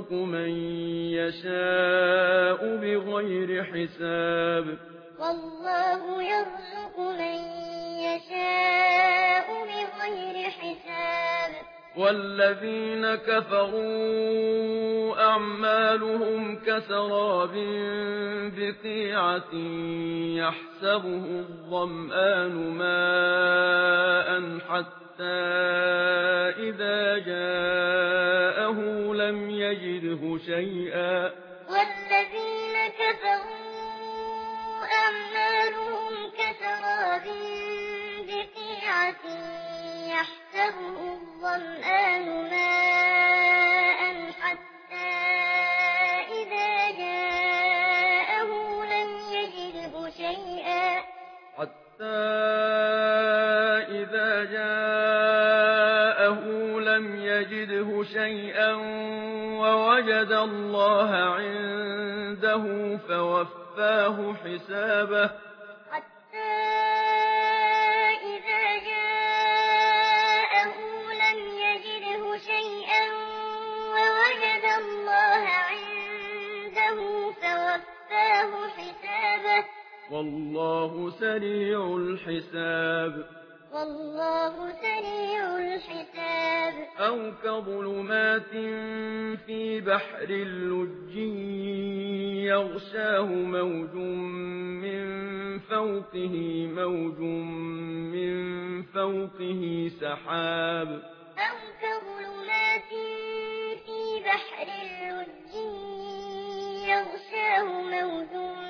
يرزق من يشاء بغير حساب والله يرزق من يشاء بغير حساب والذين كفروا أعمالهم كسراب بقيعة يحسبه الظمآن ماء حتى شيئا. والذين كفروا أعمالهم كسراب بقيعة يحسبه الظمآن ماء حتى إذا جاءه لم يجده شيئا. حتى وجد الله عنده فوفاه حسابه حتى إذا جاءه لم يجده شيئا ووجد الله عنده فوفاه حسابه والله سريع الحساب والله سريع أو كظلمات في بحر لُجِّيٍّ يغشاه موج من فوقه موج من فوقه سحاب. أو كظلمات في بحر لُجِّيٍّ يغشاه موج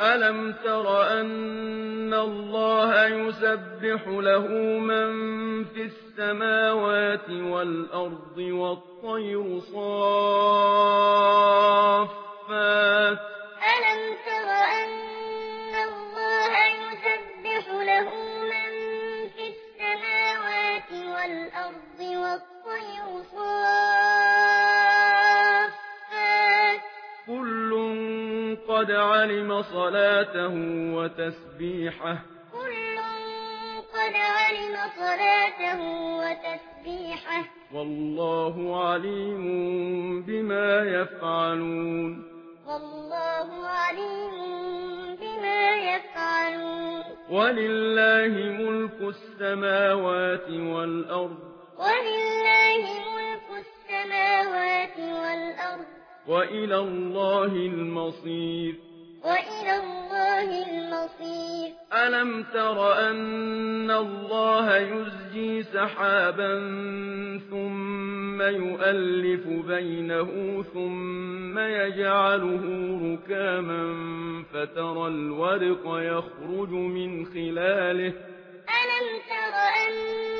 ألم تر أن الله يسبح له من في السماوات والأرض والطير صافات ألم تر أن قد علم صلاته وتسبيحه كل قد علم صلاته وتسبيحه والله عليم بما يفعلون والله عليم بما يفعلون ولله ملك السماوات والأرض ولله ملك وإلى الله المصير وإلى الله المصير ألم تر أن الله يزجي سحابا ثم يؤلف بينه ثم يجعله ركاما فترى الورق يخرج من خلاله ألم تر أن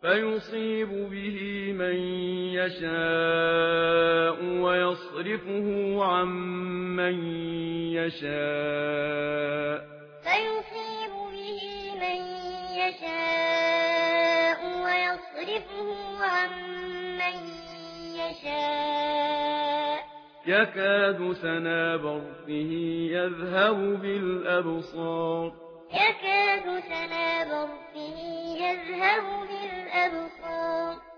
فيصيب به من يشاء ويصرفه عن من يشاء. فيصيب به من يشاء ويصرفه عن من يشاء. يكاد سنا برقه يذهب بالأبصار. يكاد سنا برقه بِآيَاتِهِ يَذْهَبُ بِالْأَبْصَارِ.